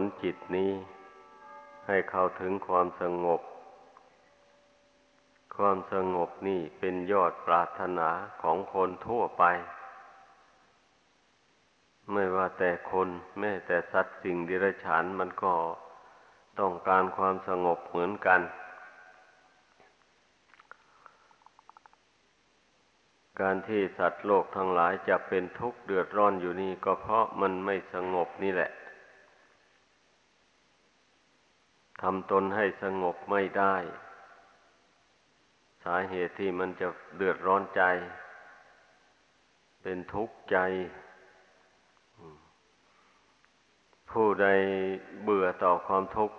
ลจิตนี้ ให้เข้าถึงความสงบ ความสงบนี่เป็นยอดปรารถนาของคนทั่วไป ไม่ว่าแต่คนแม้แต่สัตว์สิ่งดิรัจฉานมันก็ต้องการความสงบเหมือนกัน การที่สัตว์โลกทั้งหลายจะเป็นทุกข์เดือดร้อนอยู่นี่ก็เพราะมันไม่สงบนี่แหละ ทำตนให้สงบไม่ได้ สาเหตุที่มันจะเดือดร้อนใจ เป็นทุกข์ใจ ผู้ใดเบื่อต่อความทุกข์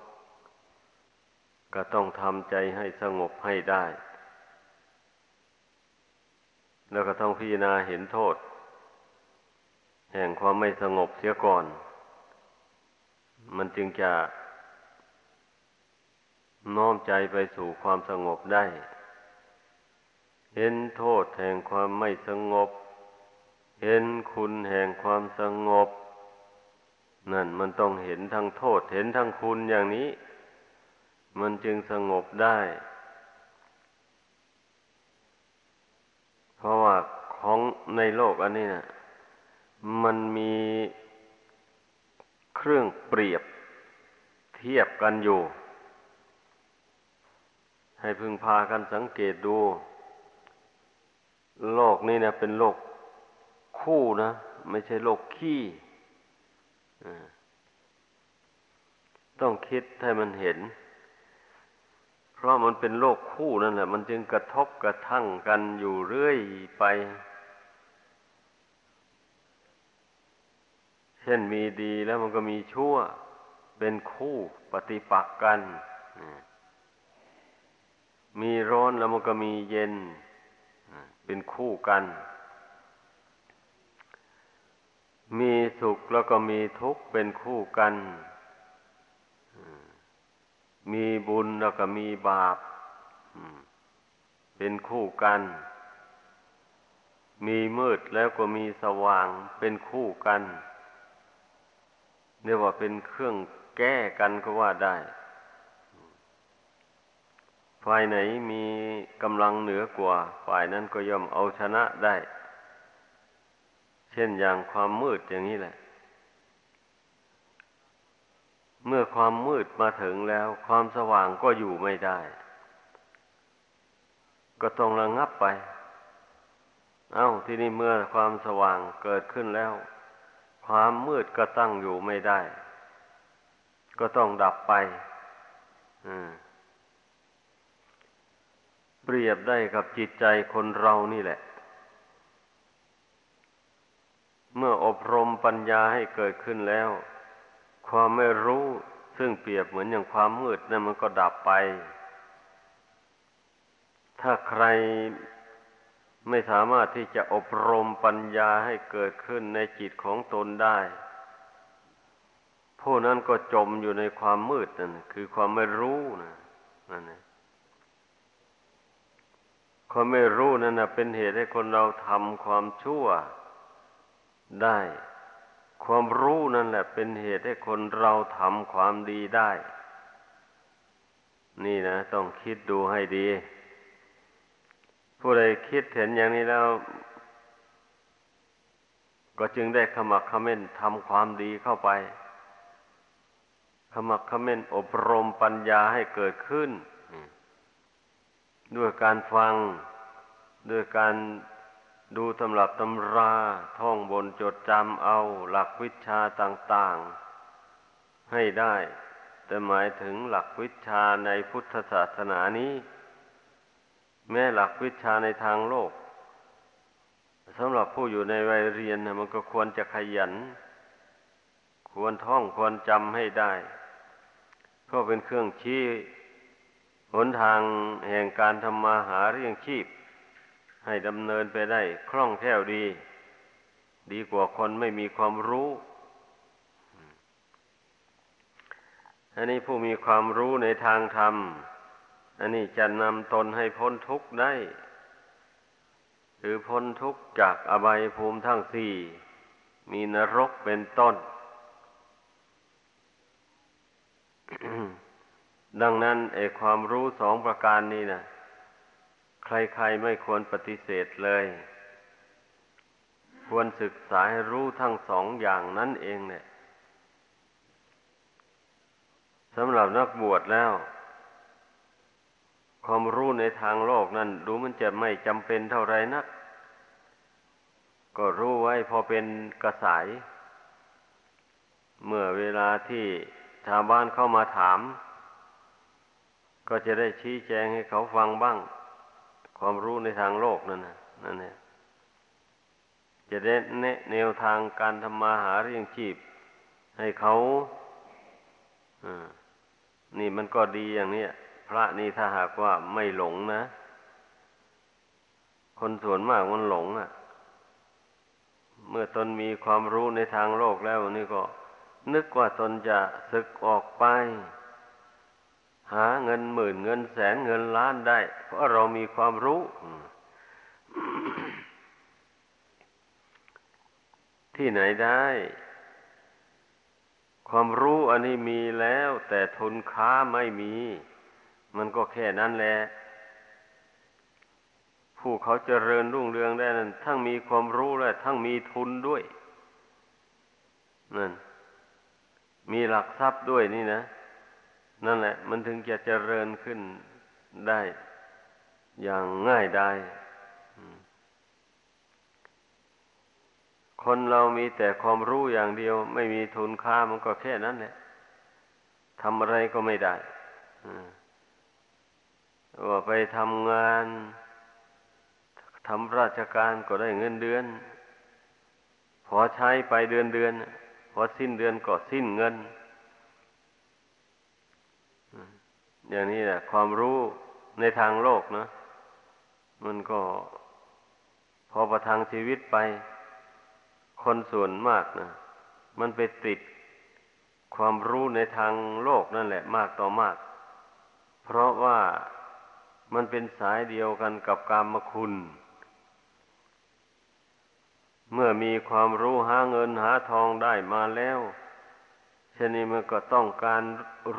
ก็ต้องทำใจให้สงบให้ได้ แล้วก็ต้องพิจารณาเห็นโทษ แห่งความไม่สงบเสียก่อน มันจึงจะ น้อมใจไปสู่ความสงบได้ เห็นโทษแห่งความไม่สงบ เห็นคุณแห่งความสงบ นั่นมันต้องเห็นทั้งโทษ เห็นทั้งคุณอย่างนี้ มันจึงสงบได้ เพราะว่าของในโลกอันนี้นะมันมีเครื่องเปรียบเทียบกันอยู่ ให้พึงพากันสังเกตดู โลกนี้เนี่ยเป็นโลกคู่นะ ไม่ใช่โลกขี้ต้องคิดให้มันเห็น เพราะมันเป็นโลกคู่นั่นแหละ มันจึงกระทบกระทั่งกันอยู่เรื่อยไป เช่นมีดีแล้วมันก็มีชั่ว เป็นคู่ปฏิปักษ์กัน มีร้อนแล้วมันก็มีเย็น เป็นคู่กัน มีสุขแล้วก็มีทุกข์เป็นคู่กัน มีบุญแล้วก็มีบาป เป็นคู่กัน มีมืดแล้วก็มีสว่างเป็นคู่กันเรียกว่าเป็นเครื่องแก้กันก็ว่าได้ ฝ่ายไหนมีกำลังเหนือกว่า ฝ่ายนั้นก็ย่อมเอาชนะได้ เช่นอย่างความมืดอย่างนี้แหละ เมื่อความมืดมาถึงแล้ว ความสว่างก็อยู่ไม่ได้ ก็ต้องระงงับไป เอา้าที่นี่เมื่อความสว่างเกิดขึ้นแล้ว ความมืดก็ตั้งอยู่ไม่ได้ ก็ต้องดับไป อืม เปรียบได้กับจิตใจคนเรานี่แหละ เมื่ออบรมปัญญาให้เกิดขึ้นแล้ว ความไม่รู้ซึ่งเปรียบเหมือนอย่างความมืดนั่นมันก็ดับไป ถ้าใครไม่สามารถที่จะอบรมปัญญาให้เกิดขึ้นในจิตของตนได้ ผู้นั้นก็จมอยู่ในความมืดนั่นคือความไม่รู้นะนั่นเอง ความไม่รู้นั่นนะเป็นเหตุให้คนเราทำความชั่วได้ ความรู้นั่นแหละ เป็นเหตุให้คนเราทำความดีได้ นี่นะ ต้องคิดดูให้ดี ผู้ใดคิดเห็นอย่างนี้แล้ว ก็จึงได้ขมักขม้นทำความดีเข้าไปขมักขม้นอบรมปัญญาให้เกิดขึ้น ด้วยการฟัง ด้วยการดูตำรับตำรา ท่องบนจดจำเอาหลักวิชาต่างๆ ให้ได้ แต่หมายถึงหลักวิชาในพุทธศาสนานี้ แม้หลักวิชาในทางโลกสำหรับผู้อยู่ในวัยเรียนมันก็ควรจะขยัน ควรท่องควรจำให้ได้ ก็เป็นเครื่องชี้ หนทางแห่งการทำมาหาเรื่องชีพ ให้ดำเนินไปได้คล่องแคล่วดี ดีกว่าคนไม่มีความรู้ อันนี้ผู้มีความรู้ในทางธรรม อันนี้จะนำตนให้พ้นทุกข์ได้ หรือพ้นทุกข์จากอบายภูมิทั้งสี่ มีนรกเป็นต้น ดังนั้นไอความรู้สองประการนี้นะใครๆไม่ควรปฏิเสธเลย ควรศึกษาให้รู้ทั้งสองอย่างนั้นเองเนี่ยสำหรับนักบวชแล้ว ความรู้ในทางโลกนั้นดูมันจะไม่จำเป็นเท่าไรนัก ก็รู้ไว้พอเป็นกระสาย เมื่อเวลาที่ชาวบ้านเข้ามาถาม ก็จะได้ชี้แจงให้เขาฟังบ้าง ความรู้ในทางโลกนั่นนะนั่นเนี่ยจะได้แนะแนวทางการทำมาหาเลี้ยงชีพ ให้เขาอ่านี่มันก็ดีอย่างนี้พระนี่ถ้าหากว่าไม่หลงนะ คนส่วนมากมันหลงอะ่ะ เมื่อตนมีความรู้ในทางโลกแล้วนี่ก็ นึกว่าตนจะศึกออกไป หาเงินหมื่นเงินแสนเงินล้านได้ เพราะเรามีความรู้ ที่ไหนได้ ความรู้อันนี้มีแล้ว แต่ทุนค้าไม่มี มันก็แค่นั้นแหละผู้เขาเจริญรุ่งเรืองได้นั้น ทั้งมีความรู้และทั้งมีทุนด้วยนั่นมีหลักทรัพย์ด้วยนี่นะ นั่นแหละ มันถึงจะเจริญขึ้นได้อย่างง่ายได้คนเรามีแต่ความรู้อย่างเดียว ไม่มีทุนค่ามันก็แค่นั้นแหละทำอะไรก็ไม่ได้ว่าไปทำงานทำราชการก็ได้เงินเดือน พอใช้ไปเดือนเดือน พอสิ้นเดือนก็สิ้นเงิน อย่างนี้แหละ ความรู้ในทางโลกนะ มันก็พอประทังชีวิตไป คนส่วนมากนะมันไปติดความรู้ในทางโลกนั่นแหละ มากต่อมาก เพราะว่ามันเป็นสายเดียวกันกับกามคุณ เมื่อมีความรู้หาเงินหาทองได้มาแล้วชนี้มันก็ต้องการ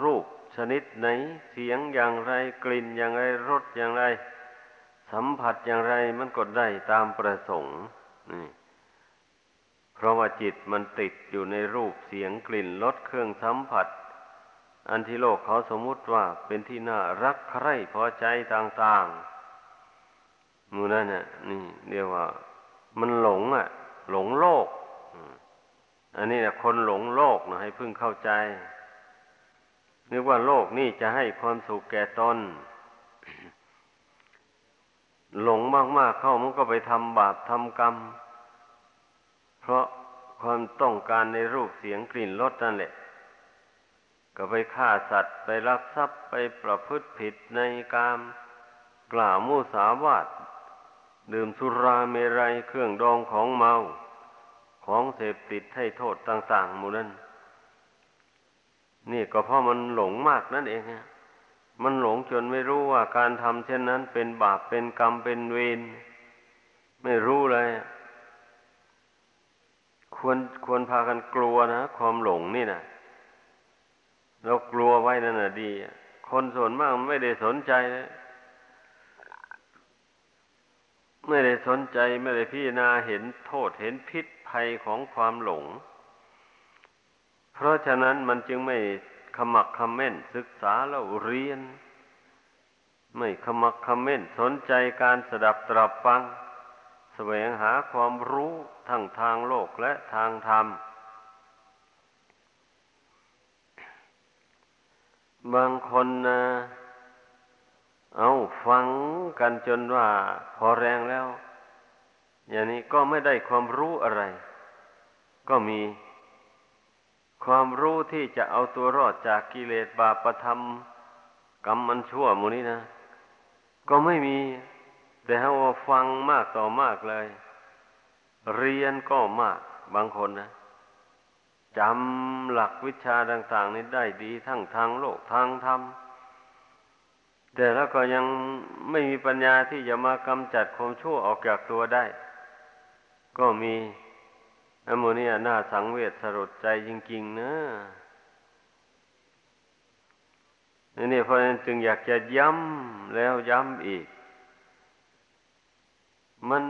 รูป ชนิดไหน เสียงอย่างไร กลิ่นอย่างไร รสอย่างไร สัมผัสอย่างไรมันก็ได้ตามประสงค์นี่เพราะว่าจิตมันติดอยู่ในรูปเสียงกลิ่นรสเครื่องสัมผัส อันที่โลกเขาสมมุติว่าเป็นที่น่ารักใคร่พอใจต่างๆมูนั่นน่ะนี่เรียกว่า มันหลงอะ หลงโลก อันนี้นะคนหลงโลกนะให้พึ่งเข้าใจ นึกว่าโลกนี่จะให้ความสุขแก่ตน หลงมาก ๆ เข้ามันก็ไปทำบาปทำกรรม เพราะความต้องการในรูปเสียงกลิ่นรสนั่นแหละ ก็ไปฆ่าสัตว์ไปรักทรัพย์ไปประพฤติผิดในกามกล่าวมุสาวาทดื่มสุราเมรัยเครื่องดองของเมา ของเสพติดให้โทษต่าง ๆ หมู่นั้น นี่ก็เพราะมันหลงมากนั่นเองะมันหลงจนไม่รู้ว่าการทำเช่นนั้น เป็นบาปเป็นกรรมเป็นเวรไม่รู้เลยควรควรพากันกลัวนะความหลงนี่นะเรากลัวไว้นั่นน่ะดี คนส่วนมากไม่ได้สนใจเลยไม่ได้สนใจไม่ได้พิจารณาเห็นโทษเห็นพิษภัยของความหลง ราะฉะนั้นมันจึงไม่ขมักขม้นศึกษาแล้วเรียน ไม่ขมักขม้นสนใจการสดับตรับฟัง แสวงหาความรู้ทั้งทางโลกและทางธรรม บางคนนะเอาฟังกันจนว่าพอแรงแล้ว อย่างนี้ก็ไม่ได้ความรู้อะไร ก็มี ความรู้ที่จะเอาตัวรอดจากกิเลสบาปธรรม กรรมมันชั่วมูนี้นะ ก็ไม่มี แต่ถ้าว่าฟังมากต่อมากเลย เรียนก็มากบางคนนะจำหลักวิชาต่าง ๆ นี้ได้ดีทั้งทางโลกทางธรรม แต่แล้วก็ยังไม่มีปัญญาที่จะมากำจัดความชั่วออกจากตัวได้ ก็มี อโมนียน่าสังเวชสลดใจจริง ๆ นะนี่เพราะฉะนั้นจึงอยากจะย้ำแล้วย้ำอีก มัน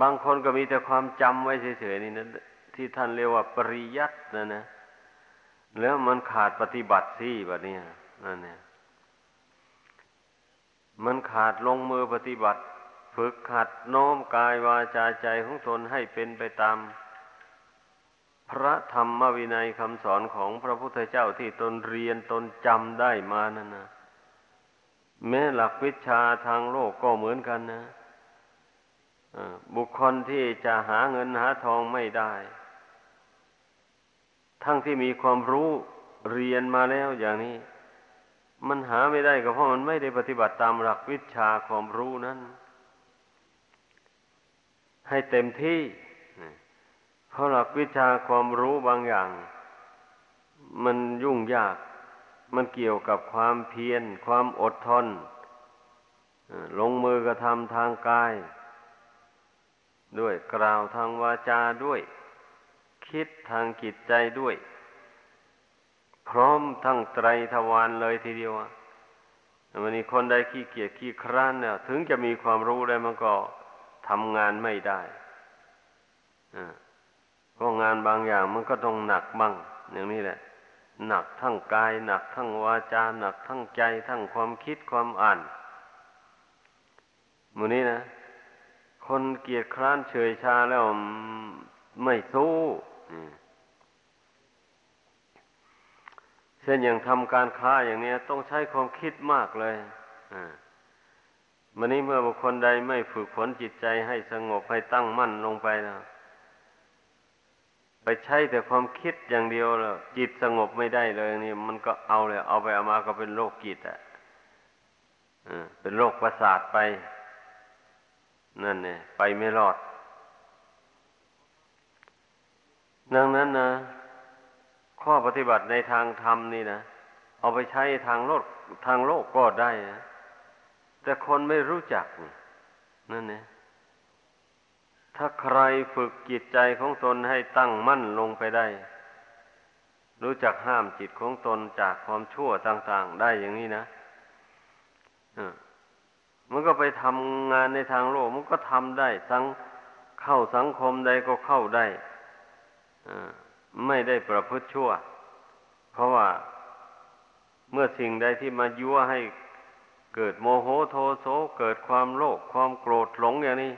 บางคนก็มีแต่ความจำไว้เฉยๆนี่นะที่ท่านเรียกว่าปริยัตินะนะ แล้วมันขาดปฏิบัติสิแบบนี้นั่นเนี่ย มันขาดลงมือปฏิบัติ ฝึกขัดโน้มกายวาจาใจของตนให้เป็นไปตาม พระธรรมวินัยคำสอนของพระพุทธเจ้าที่ตนเรียนตนจำได้มานั่นนะแม้หลักวิชาทางโลกก็เหมือนกันนะบุคคลที่จะหาเงินหาทองไม่ได้ ทั้งที่มีความรู้เรียนมาแล้วอย่างนี้ มันหาไม่ได้ก็เพราะมันไม่ได้ปฏิบัติตามหลักวิชาความรู้นั้น ให้เต็มที่ เพราะหลักวิชาความรู้บางอย่าง มันยุ่งยาก มันเกี่ยวกับความเพียร ความอดทน ลงมือกระทำทางกาย ด้วยกล่าวทางวาจาด้วย คิดทางจิตใจด้วย พร้อมทั้งไตรทวารเลยทีเดียววันนี้คนใดขี้เกียจขี้คร้านเนี่ยถึงจะมีความรู้ได้มันก็ ทำงานไม่ได้เพราะงานบางอย่างมันก็ต้องหนักบ้างอย่างนี้แหละ หนักทั้งกาย หนักทั้งวาจา หนักทั้งใจ ทั้งความคิดความอ่านมูนี้นะ คนเกียจคร้านเฉยชาแล้วไม่สู้เช่นอย่างทำการค้าอย่างนี้ต้องใช้ความคิดมากเลย มันนี้เมื่อบุคคลใดไม่ฝึกฝนจิตใจให้สงบให้ตั้งมั่นลงไปนะไปใช้แต่ความคิดอย่างเดียวแล้วจิตสงบไม่ได้เลยนี่มันก็เอาเลย เอาไปเอามาก็เป็นโรคจิตอะเป็นโรคประสาทไป นั่นเนี่ยไปไม่รอด ดังนั้นนะข้อปฏิบัติในทางธรรมนี่นะเอาไปใช้ทางโลกทางโลกก็ได้นะ แต่คนไม่รู้จักนั่นเนี่ยถ้าใครฝึกจิตใจของตนให้ตั้งมั่นลงไปได้ รู้จักห้ามจิตของตนจากความชั่วต่างๆ ได้อย่างนี้นะมันก็ไปทำงานในทางโลก มันก็ทำได้สังเข้าสังคมใดก็เข้าได้ไม่ได้ประพฤติชั่ว เพราะว่าเมื่อสิ่งใดที่มายั่วให้ เกิดโมโหโทโสเกิดความโลภความโกรธหลงอย่างนี้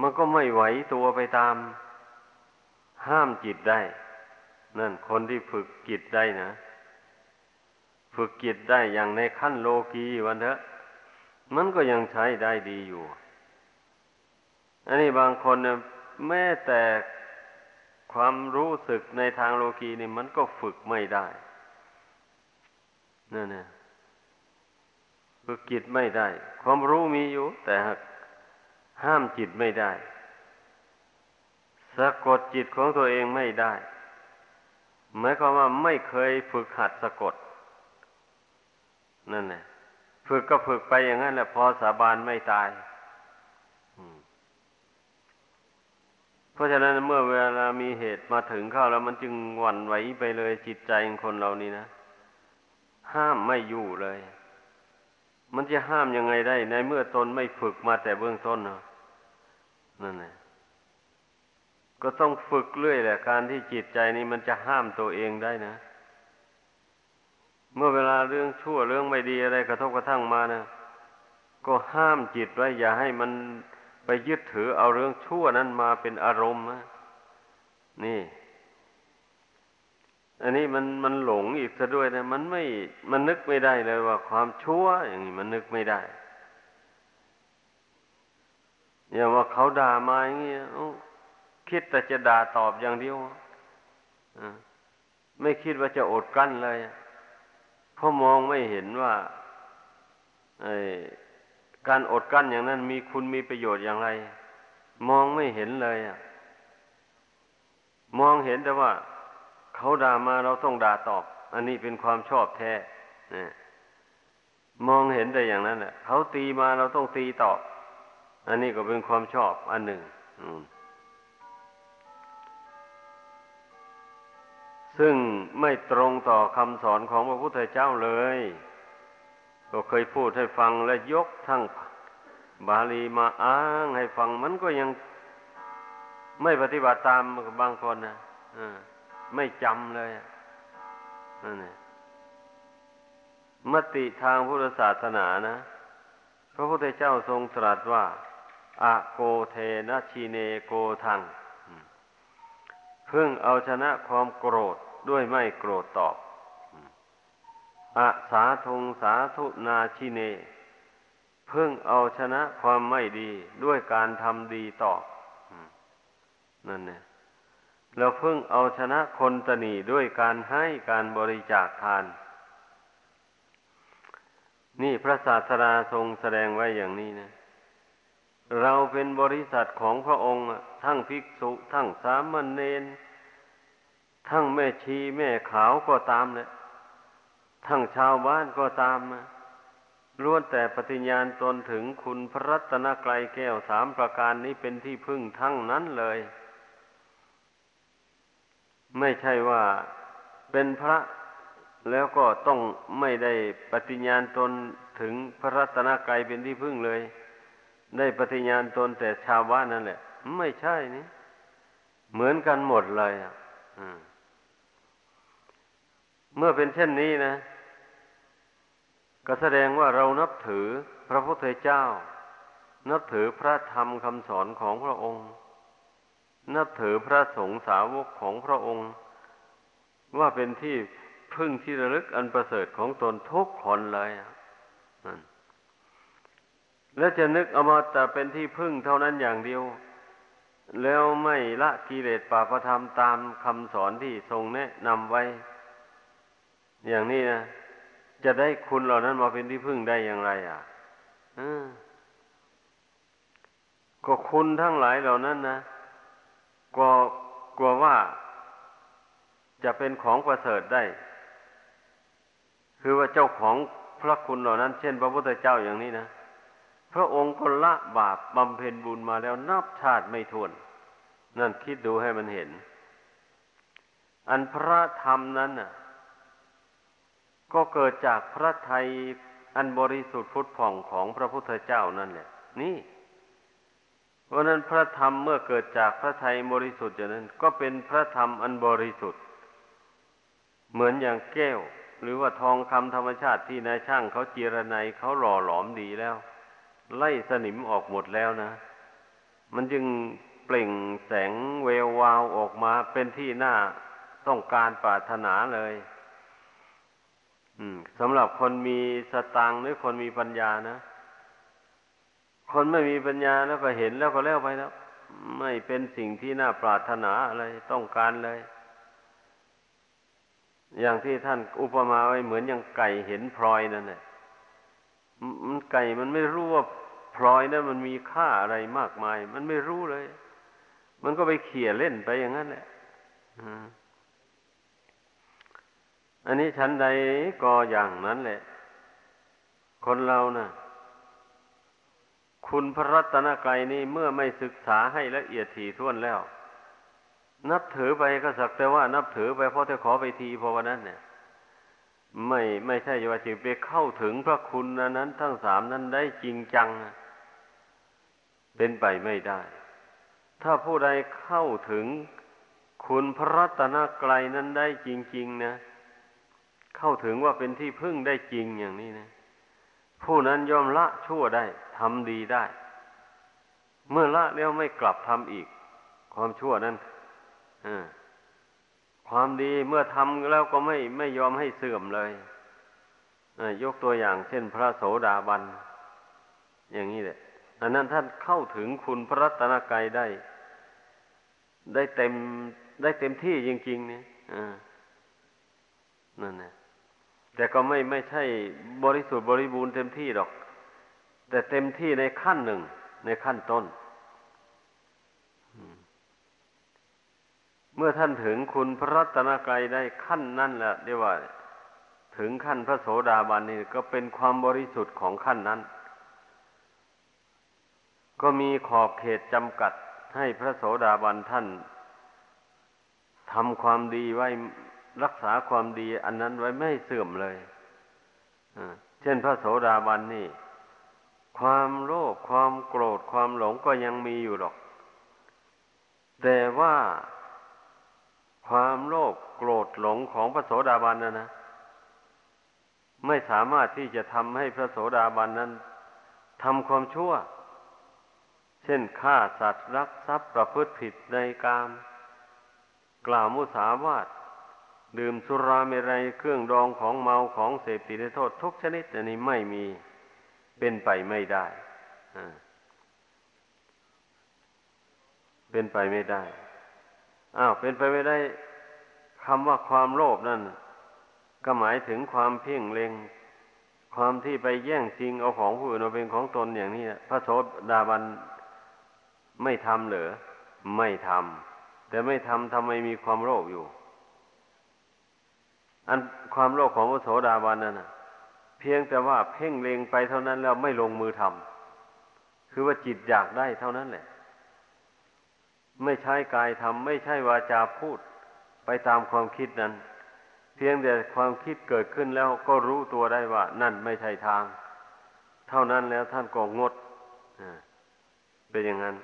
มันก็ไม่ไหวตัวไปตาม ห้ามจิตได้ นั่นคนที่ฝึกจิตได้นะ ฝึกจิตได้อย่างในขั้นโลกีวันเถอะ มันก็ยังใช้ได้ดีอยู่ อันนี้บางคนเนี่ยแม้แต่ความรู้สึกในทางโลกีนี่มันก็ฝึกไม่ได้นั่นเนี่ย ฝึกจิตไม่ได้ ความรู้มีอยู่ แต่ห้ามจิตไม่ได้ สะกดจิตของตัวเองไม่ได้ หมายความว่าไม่เคยฝึกหัดสะกด นั่นแหละฝึกก็ฝึกไปอย่างนั้นแหละพอสาบานไม่ตายเพราะฉะนั้นเมื่อเวลามีเหตุมาถึงเข้าแล้วมันจึงหวั่นไหวไปเลยจิตใจของคนเรานี่นะ ห้ามไม่อยู่เลย มันจะห้ามยังไงได้ ในเมื่อตนไม่ฝึกมาแต่เบื้องต้นเนาะนั่นแหละก็ต้องฝึกเรื่อยแหละ การที่จิตใจนี้มันจะห้ามตัวเองได้นะ เมื่อเวลาเรื่องชั่วเรื่องไม่ดีอะไรกระทบกระทั่งมานะก็ห้ามจิตไว้ อย่าให้มันไปยึดถือเอาเรื่องชั่วนั้นมาเป็นอารมณ์นะนี่ อันนี้มันมันหลงอีกซะด้วยนะมันไม่มันนึกไม่ได้เลยว่าความชั่วอย่างนี้มันนึกไม่ได้อย่างว่าเขาด่ามาอย่างนี้คิดแต่จะด่าตอบอย่างเดียวไม่คิดว่าจะอดกั้นเลยเพราะมองไม่เห็นว่าการอดกั้นอย่างนั้นมีคุณมีประโยชน์อย่างไร มองไม่เห็นเลยอะมองเห็นแต่ว่า เขาด่ามาเราต้องด่าตอบ อันนี้เป็นความชอบแท้นะมองเห็นแต่อย่างนั้นแหละเขาตีมาเราต้องตีตอบ อันนี้ก็เป็นความชอบอันหนึ่งซึ่งไม่ตรงต่อคำสอนของพระพุทธเจ้าเลย ก็เคยพูดให้ฟังและยกทั้งบาลีมาอ้างให้ฟังมันก็ยังไม่ปฏิบัติตามบางคนนะ ไม่จำเลยนั่นเองมติทางพุทธศาสนานะ พระพุทธเจ้าทรงตรัสว่าอะโกเทนะชีเนโกทังพิ่งเอาชนะความโกรธด้วยไม่โกรธตอบอะสาทงสาธุนาชิเนพิ่งเอาชนะความไม่ดีด้วยการทำดีตอบนั่นเนี่ย เราเพิ่งเอาชนะคนตนีด้วยการให้การบริจาคทาน นี่พระศาสดาทรงแสดงไว้อย่างนี้นะ เราเป็นบริษัทของพระองค์ ทั้งภิกษุ ทั้งสามเณรทั้งแม่ชีแม่ขาวก็ตามเลยทั้งชาวบ้านก็ตามนะล้วนแต่ปฏิญญาณตนถึงคุณพระรัตนกรัยแก้วสามประการนี้เป็นที่พึ่งทั้งนั้นเลย ไม่ใช่ว่าเป็นพระแล้วก็ต้องไม่ได้ปฏิญญาณตนถึงพระรัตนกรัยเป็นที่พึ่งเลย ได้ปฏิญญาณตนแต่ชาวบ้านนั่นแหละ ไม่ใช่นี่เหมือนกันหมดเลยอะเมื่อเป็นเช่นนี้นะ ก็แสดงว่าเรานับถือพระพุทธเจ้า นับถือพระธรรมคำสอนของพระองค์ นับถือพระสงฆ์สาวกของพระองค์ ว่าเป็นที่พึ่งที่ระลึกอันประเสริฐของตนทุกคนเลยนั่นแล้วจะนึกอมาแต่เป็นที่พึ่งเท่านั้นอย่างเดียว แล้วไม่ละกิเลสปาประธรรมตามคำสอนที่ทรงแนะนำไว้ อย่างนี้นะจะได้คุณเหล่านั้นมาเป็นที่พึ่งได้อย่างไรอะก็คุณทั้งหลายเหล่านั้นนะ ก็กลัวว่าจะเป็นของประเสริฐได้ คือว่าเจ้าของพระคุณเหล่านั้น เช่น พระพุทธเจ้าอย่างนี้นะ พระองค์ก็ละบาปบำเพ็ญบุญมาแล้วนับชาติไม่ถ้วน นั่นคิดดูให้มันเห็น อันพระธรรมนั้นน่ะ ก็เกิดจากพระไทยอันบริสุทธิ์พุทธผ่องของพระพุทธเจ้านั่นแหละ นี่ เพราะนั้นพระธรรมเมื่อเกิดจากพระไทยบริสุทธิ์อย่างนั้น ก็เป็นพระธรรมอันบริสุทธิ์ เหมือนอย่างแก้ว หรือว่าทองคำธรรมชาติที่นายช่างเขาเจรไนเขาหล่อหลอมดีแล้ว ไล่สนิมออกหมดแล้วนะ มันจึงเปล่งแสงเวววาวออกมาเป็นที่น่าต้องการปรารถนาเลยสำหรับคนมีสตังหรือคนมีปัญญานะ คนไม่มีปัญญาแล้วก็เห็นแล้วก็แล้วไปแล้ว ไม่เป็นสิ่งที่น่าปรารถนาอะไรต้องการเลย อย่างที่ท่านอุปมาไว้เหมือนอย่างไก่เห็นพลอยนั่นแหละมันไก่มันไม่รู้ว่าพลอยนั้นมันมีค่าอะไรมากมาย มันไม่รู้เลย มันก็ไปเขี่ยเล่นไปอย่างนั้นแหละอันนี้ชั้นใดก็อย่างนั้นแหละ คนเรานะ่ะ คุณพระรัตนกรัยนี่เมื่อไม่ศึกษาให้ละเอียดถี่ถ้วนแล้ว นับถือไปก็สักแต่ว่า นับถือไปเพราะจะขอไปทีเพราะวันนั้นเนี่ย ไม่ไม่ใช่ว่าจะไปเข้าถึงพระคุณนั้น ทั้งสามนั้นได้จริงจัง เป็นไปไม่ได้ ถ้าผู้ใดเข้าถึงคุณพระรัตนกรัยนั้นได้จริง ๆ นะ เข้าถึงว่าเป็นที่พึ่งได้จริงอย่างนี้นะ ผู้นั้นย่อมละชั่วได้ทำดีได้ เมื่อละแล้วไม่กลับทำอีก ความชั่วนั้นความดีเมื่อทำแล้วก็ไม่ไม่ยอมให้เสื่อมเลยยกตัวอย่างเช่นพระโสดาบัน อย่างนี้แหละอันนั้นท่านเข้าถึงคุณพระรัตนกรัยได้ ได้เต็มได้เต็มที่จริงๆเนี่ยนั่นแหละ แต่ก็ไม่ไม่ใช่บริสุทธิ์บริบูรณ์เต็มที่หรอก แต่เต็มที่ในขั้นหนึ่ง ในขั้นต้น เมื่อท่านถึงคุณพระรัตนกรัยได้ขั้นนั้นแหละเรียกว่า ถึงขั้นพระโสดาบันนี่ก็เป็นความบริสุทธิ์ของขั้นนั้น ก็มีขอบเขตจำกัดให้พระโสดาบันท่านทำความดีไว้ รักษาความดีอันนั้นไว้ไม่เสื่อมเลยเช่นพระโสดาบันนี่ ความโลภความโกรธความหลงก็ยังมีอยู่หรอก แต่ว่าความโลภโกรธหลงของพระโสดาบันนะนะไม่สามารถที่จะทำให้พระโสดาบันนั้นทำความชั่ว เช่นฆ่าสัตว์รักทรัพย์ประพฤติผิดในกาม กล่าวมุสาวาท ดื่มสุราเมรัยเครื่องดองของเมาของเสพติดโทษทุกชนิดอันนี้ไม่มีเป็นไปไม่ได้เป็นไปไม่ได้ อ้าว เป็นไปไม่ได้คำว่าความโลภนั่น ก็หมายถึงความเพ่งเล็ง ความที่ไปแย่งชิงเอาของผู้อื่นมาเป็นของตนอย่างนี้พระโสดาบันไม่ทำเหรอไม่ทำแต่ไม่ทำทำไมมีความโลภอยู่ อันความโลภของพระโสดาบันนั่นนะเพียงแต่ว่าเพ่งเล็งไปเท่านั้นแล้วไม่ลงมือทำคือว่าจิตอยากได้เท่านั้นแหละ ไม่ใช่กายทำไม่ใช่วาจาพูด ไปตามความคิดนั้น เพียงแต่ความคิดเกิดขึ้นแล้วก็รู้ตัวได้ว่า นั่นไม่ใช่ทาง เท่านั้นแล้วท่านก็งดเป็นอย่างนั้น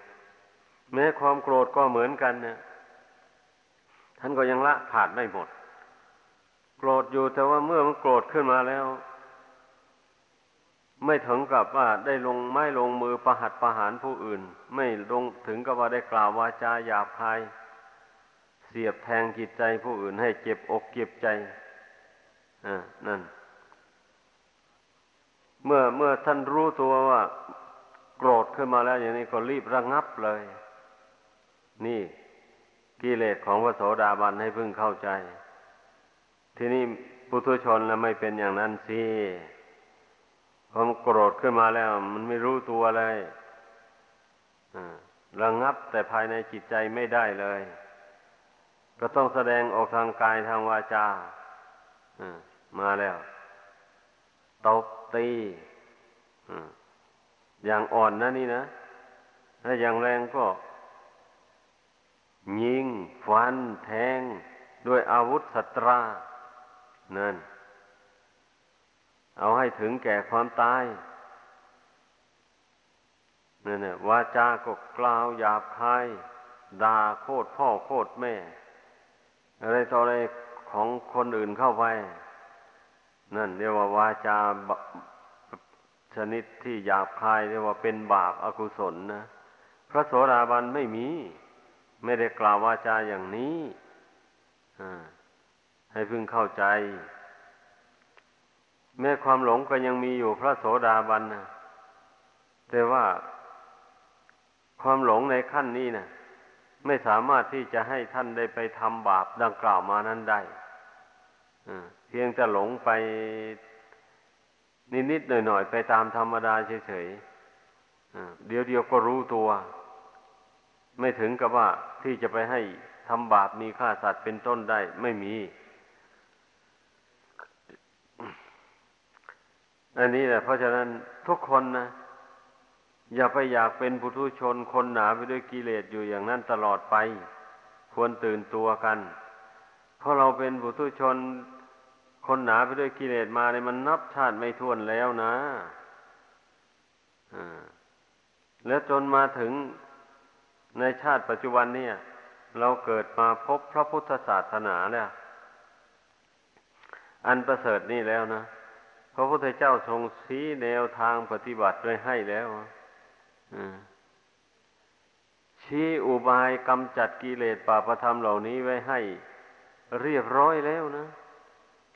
แม้ความโกรธก็เหมือนกันเนี่ยท่านก็ยังละขาดไม่หมด โกรธอยู่แต่ว่าเมื่อมันโกรธขึ้นมาแล้ว ไม่ถึงกับว่าได้ลงไม่ลงมือประหัตประหารผู้อื่น ไม่ลงถึงกับว่าได้กล่าววาจาหยาบคายเสียบแทงจิตใจผู้อื่นให้เจ็บอกเจ็บใจอ่านั่น เมื่อเมื่อท่านรู้ตัวว่า โกรธขึ้นมาแล้วอย่างนี้ก็รีบระงับเลย นี่กิเลสของพระโสดาบันให้พึ่งเข้าใจ ทีนี้ปุถุชนแล้วไม่เป็นอย่างนั้นสิความโกรธขึ้นมาแล้ว มันไม่รู้ตัวเลยระงับแต่ภายในจิตใจไม่ได้เลย ก็ต้องแสดงออกทางกายทางวาจามาแล้วตบตีอย่างอ่อนนะนี่นะ ถ้าอย่างแรงก็ ยิง ฟัน แทง ด้วยอาวุธสตรา นั่น เอาให้ถึงแก่ความตายนั่นน่ะวาจาก็กล่าวหยาบคายด่าโคตรพ่อโคตรแม่ อะไรต่ออะไรของคนอื่นเข้าไป นั่นเรียกว่าวาจาชนิดที่หยาบคายเรียกว่าเป็นบาปอากุศลนะพระโสดาบันไม่มี ไม่ได้กล่าววาจาอย่างนี้ ให้พึงเข้าใจ แม้ความหลงก็ยังมีอยู่พระโสดาบันนะแต่ว่าความหลงในขั้นนี้นะไม่สามารถที่จะให้ท่านได้ไปทำบาปดังกล่าวมานั้นได้เพียงแต่หลงไปนิดๆหน่อยๆไปตามธรรมดาเฉยๆเดี๋ยวเดียวก็รู้ตัว ไม่ถึงกับว่าที่จะไปให้ทำบาปมีฆ่าสัตว์เป็นต้นได้ไม่มี อันนี้แหละเพราะฉะนั้นทุกคนนะ อย่าไปอยากเป็นปุถุชนคนหนาไปด้วยกิเลสอยู่อย่างนั้นตลอดไป ควรตื่นตัวกัน เพราะเราเป็นปุถุชนคนหนาไปด้วยกิเลสมาเนี่ยมันนับชาติไม่ท้วนแล้วนะแล้วจนมาถึงในชาติปัจจุบันเนี่ย เราเกิดมาพบพระพุทธศาสนาแล้ว อันประเสริฐนี่แล้วนะ พระพุทธเจ้าทรงชี้แนวทางปฏิบัติไว้ให้แล้วชี้อุบายกำจัดกิเลสป่าประธรรมเหล่านี้ไว้ให้ เรียบร้อยแล้วนะ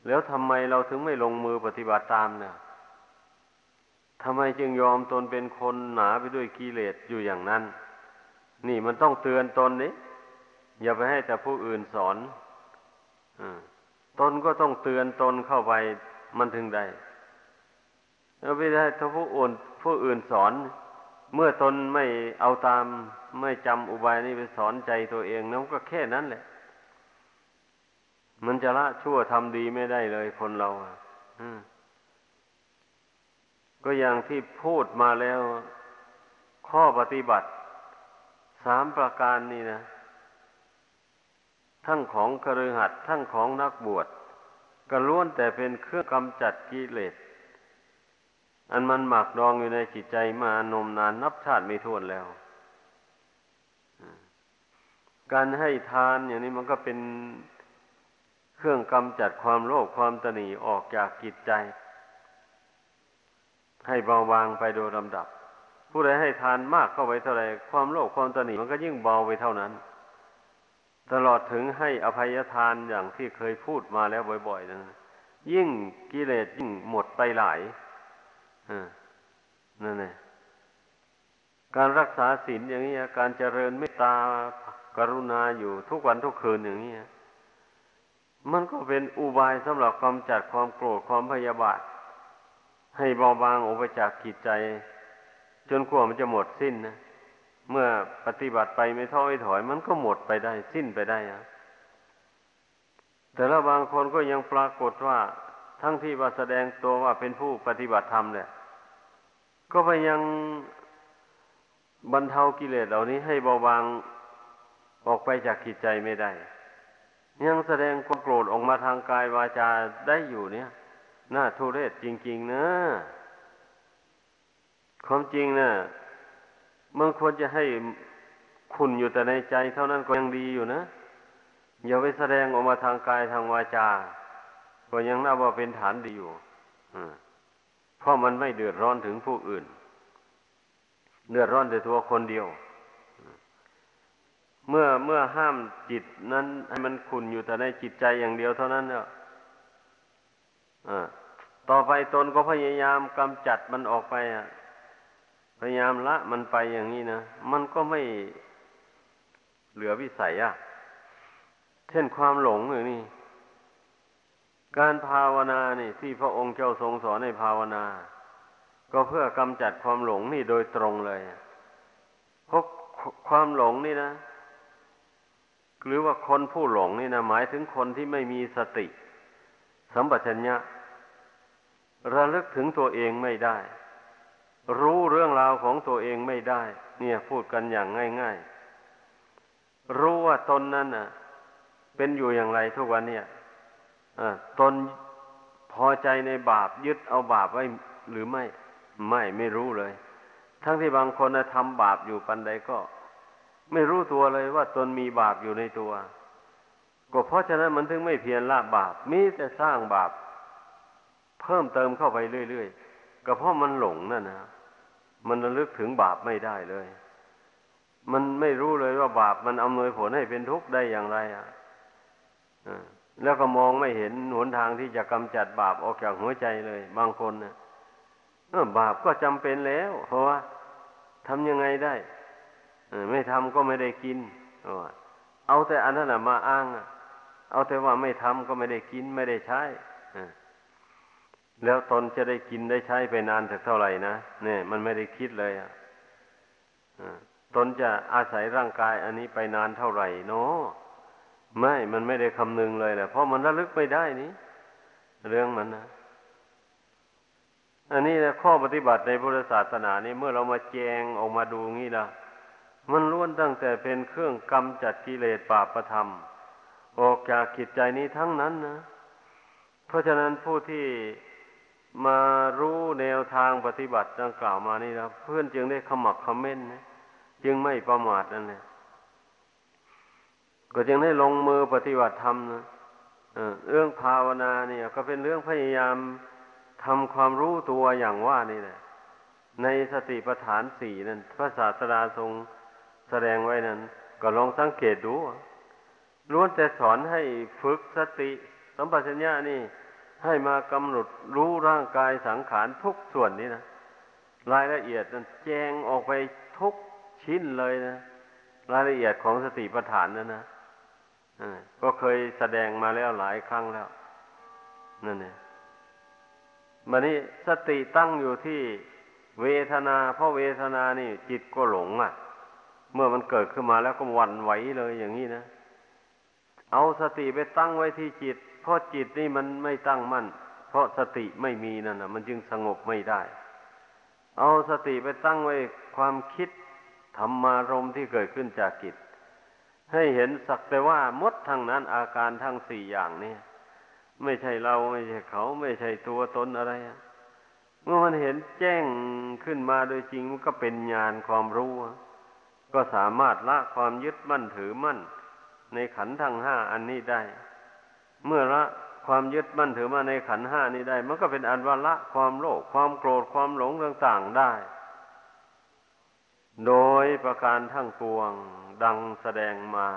แล้วทำไมเราถึงไม่ลงมือปฏิบัติตามเนี่ยทำไมจึงยอมตนเป็นคนหนาไปด้วยกิเลสอยู่อย่างนั้น นี่มันต้องเตือนตนนี้อย่าไปให้แต่ผู้อื่นสอนอตนก็ต้องเตือนตนเข้าไปมันถึงได้ แล้วไม่ได้ถ้าผู้อื่นผู้อื่นสอน เมื่อตนไม่เอาตามไม่จำอุบายนี้ไปสอนใจตัวเองนั่นก็แค่นั้นแหละ มันจะละชั่วทำดีไม่ได้เลยคนเราอะก็อย่างที่พูดมาแล้ว ข้อปฏิบัติสามประการนี่นะ ทั้งของคฤหัสถ์ทั้งของนักบวชก็ล้วนแต่เป็นเครื่องกำจัดกิเลส อันมันหมักดองอยู่ในจิตใจมานมนานนับชาติไม่ถ้วนแล้ว การให้ทานอย่างนี้มันก็เป็นเครื่องกำจัดความโลภความตนีออกจากจิตใจ ให้เบาบางไปโดยลำดับ ผู้ใดให้ทานมากเข้าไปเท่าไรความโลภความตนีมันก็ยิ่งเบาไปเท่านั้น ตลอดถึงให้อภัยทานอย่างที่เคยพูดมาแล้วบ่อยๆนั้นยิ่งกิเลสยิ่งหมดไปหลาย นั่นแหละการรักษาศีลอย่างนี้การเจริญเมตตากรุณาอยู่ทุกวันทุกคืนอย่างนี้มันก็เป็นอุบายสำหรับความจัดความโกรธความพยาบาท ให้เบาบางออกไปจากจิตใจ จนกว่ามันจะหมดสิ้นนะเมื่อปฏิบัติไปไม่ท้อไม่ถอย มันก็หมดไปได้สิ้นไปได้อะแต่ละบางคนก็ยังปรากฏว่า ทั้งที่ว่าแสดงตัวว่าเป็นผู้ปฏิบัติธรรมเนี่ย ก็ไปยังบรรเทากิเลสเหล่านี้ให้เบาบางออกไปจากจิตใจไม่ได้ ยังแสดงความโกรธออกมาทางกายวาจาได้อยู่เนี่ยน่าทุเรศจริง ๆ นะความจริงนะ่ะมันควรจะให้คุณอยู่แต่ในใจเท่านั้นก็ยังดีอยู่นะอย่าไปแสดงออกมาทางกายทางวาจา ก็ยังน่าว่าเป็นฐานดีอยู่ เพราะมันไม่เดือดร้อนถึงผู้อื่น เดือดร้อนแต่ตัวคนเดียว เมื่อเมื่อห้ามจิตนั้น ให้มันขุนอยู่แต่ในจิตใจอย่างเดียวเท่านั้นเนี่ยต่อไปตนก็พยายามกำจัดมันออกไปอะพยายามละมันไปอย่างนี้นะ มันก็ไม่เหลือวิสัยอะ เช่นความหลงอย่างนี้ การภาวนานี่ที่พระองค์เจ้าทรงสอนในภาวนา ก็เพื่อกำจัดความหลงนี่โดยตรงเลยเพราะความหลงนี่นะ หรือว่าคนผู้หลงนี่นะหมายถึงคนที่ไม่มีสติ สัมปชัญญะ ระลึกถึงตัวเองไม่ได้ รู้เรื่องราวของตัวเองไม่ได้ เนี่ยพูดกันอย่างง่าย ๆ รู้ว่าตนนั้นน่ะ เป็นอยู่อย่างไรทุกวันเนี่ย ตนพอใจในบาปยึดเอาบาปไว้หรือไม่ ไม่ไม่รู้เลย ทั้งที่บางคนทำบาปอยู่ปันใดก็ ไม่รู้ตัวเลยว่าตนมีบาปอยู่ในตัว ก็เพราะฉะนั้นมันถึงไม่เพียรละบาปมีแต่สร้างบาป เพิ่มเติมเข้าไปเรื่อยๆก็เพราะมันหลงนั่นนะมันระลึกถึงบาปไม่ได้เลย มันไม่รู้เลยว่าบาปมันอำนวยผลให้เป็นทุกข์ได้อย่างไร อะ แล้วก็มองไม่เห็นหนทางที่จะกำจัดบาปออกจากหัวใจเลย บางคนนะบาปก็จำเป็นแล้ว เพราะว่าทำยังไงได้ไม่ทำก็ไม่ได้กินเอาแต่อันนั้นมาอ้างเอาแต่ว่าไม่ทำก็ไม่ได้กินไม่ได้ใช้แล้วตนจะได้กินได้ใช้ไปนานสักเท่าไหร่นะเนี่ย มันไม่ได้คิดเลยอะตนจะอาศัยร่างกายอันนี้ไปนานเท่าไหร่เนาะ ไม่ มันไม่ได้คำนึงเลยแหละเพราะมันระลึกไม่ได้นี่เรื่องมันนะอันนี้นะข้อปฏิบัติในพุทธศาสนานี่เมื่อเรามาแจงออกมาดูงี้ละมันล้วนตั้งแต่เป็นเครื่องกำจัดกิเลสบาปธรรม ออกจากจิตใจนี้ทั้งนั้นนะเพราะฉะนั้นผู้ที่มารู้แนวทางปฏิบัติดังกล่าวมานี่นะเพื่อนจึงได้ขมักขม้นนะจึงไม่ประมาทนั่นแหละ ก็จึงได้ลงมือปฏิบัติธรรมนะเรื่องภาวนาเนี่ย ก็เป็นเรื่องพยายามทำความรู้ตัวอย่างว่านี่แหละ ในสติปัฏฐานสี่นั้น พระศาสดาทรงแสดงไว้นั้น ก็ลองสังเกตดูล้วนแต่สอนให้ฝึกสติสัมปชัญญะนี่ ให้มากำหนดรู้ร่างกายสังขารทุกส่วนนี้นะรายละเอียดนั้นแจงออกไปทุกชิ้นเลยนะ รายละเอียดของสติปัฏฐานนั้นนะ ก็เคยแสดงมาแล้วหลายครั้งแล้ว นั่นเนี่ยมันนี้สติตั้งอยู่ที่เวทนา เพราะเวทนานี่ จิตก็หลงอะ เมื่อมันเกิดขึ้นมาแล้วก็วันไหวเลยอย่างนี้นะ เอาสติไปตั้งไว้ที่จิต เพราะจิตนี่มันไม่ตั้งมั่น เพราะสติไม่มีนั่นนะมันจึงสงบไม่ได้ เอาสติไปตั้งไว้ความคิดธรรมารมที่เกิดขึ้นจากจิต ให้เห็นสักแต่ว่ามดทั้งนั้นอาการทั้งสี่อย่างเนี่ยไม่ใช่เราไม่ใช่เขาไม่ใช่ตัวตนอะไรเมื่อมันเห็นแจ้งขึ้นมาโดยจริงมันก็เป็นญาณความรู้ ก็สามารถละความยึดมั่นถือมั่น ในขันทั้งห้าอันนี้ได้ เมื่อละความยึดมั่นถือมาในขันห้านี้ได้ มันก็เป็นอันว่าละความโลภความโกรธความหลงต่างๆได้ โดยประการทั้งปวงดังแสดงมา